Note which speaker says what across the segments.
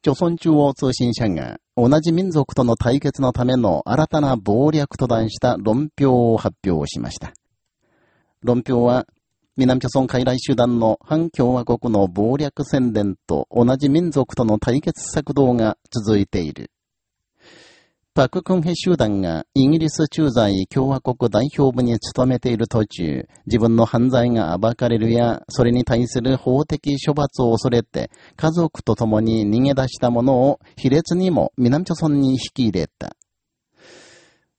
Speaker 1: 朝鮮中央通信社が同じ民族との対決のための新たな謀略と題した論評を発表しました。論評は、南朝鮮傀儡集団の反共和国の謀略宣伝と同じ民族との対決策動が続いている。パククンヘ集団がイギリス駐在共和国代表部に勤めている途中、自分の犯罪が暴かれるや、それに対する法的処罰を恐れて、家族と共に逃げ出した者を卑劣にも南朝村に引き入れた。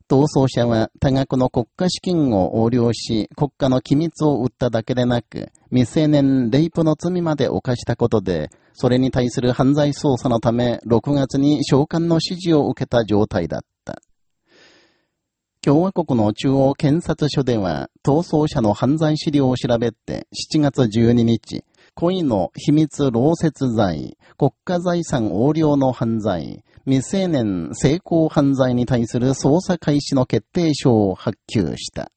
Speaker 1: 逃走者は多額の国家資金を横領し、国家の機密を売っただけでなく、未成年レイプの罪まで犯したことで、それに対する犯罪捜査のため、6月に召喚の指示を受けた状態だった。共和国の中央検察署では、逃走者の犯罪資料を調べて、7月12日、故意の秘密漏泄罪、国家財産横領の犯罪、未成年成功犯罪に対する捜査開始の決定書を発給した。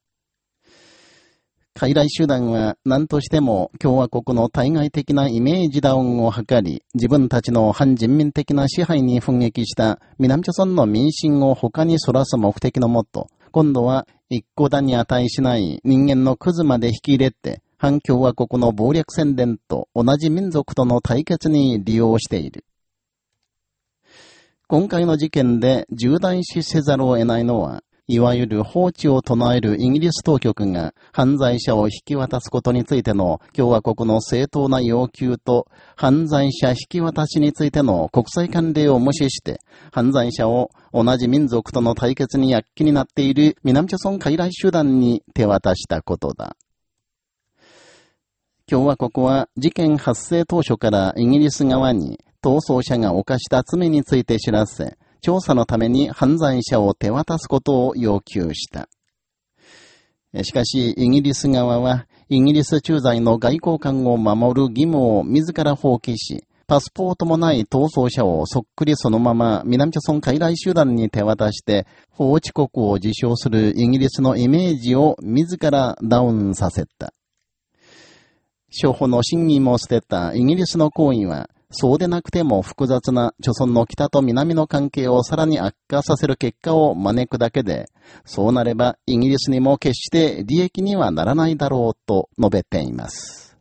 Speaker 1: 傀儡集団は何としても共和国の対外的なイメージダウンを図り、自分たちの反人民的な支配に奮撃した南朝村の民心を他にそらす目的のもと、今度は一個だに値しない人間のクズまで引き入れて、反共和国の暴略宣伝と同じ民族との対決に利用している。今回の事件で重大視せざるを得ないのは、いわゆる放置を唱えるイギリス当局が犯罪者を引き渡すことについての共和国の正当な要求と犯罪者引き渡しについての国際慣例を無視して犯罪者を同じ民族との対決に躍起になっている南朝村傀儡集団に手渡したことだ。共和国は事件発生当初からイギリス側に逃走者が犯した罪について知らせ、調査のために犯罪者を手渡すことを要求した。しかし、イギリス側は、イギリス駐在の外交官を守る義務を自ら放棄し、パスポートもない逃走者をそっくりそのまま南朝村傀儡集団に手渡して、法治国を自称するイギリスのイメージを自らダウンさせた。処方の審議も捨てたイギリスの行為は、そうでなくても複雑な著村の北と南の関係をさらに悪化させる結果を招くだけで、そうなればイギリスにも決して利益にはならないだろうと述べています。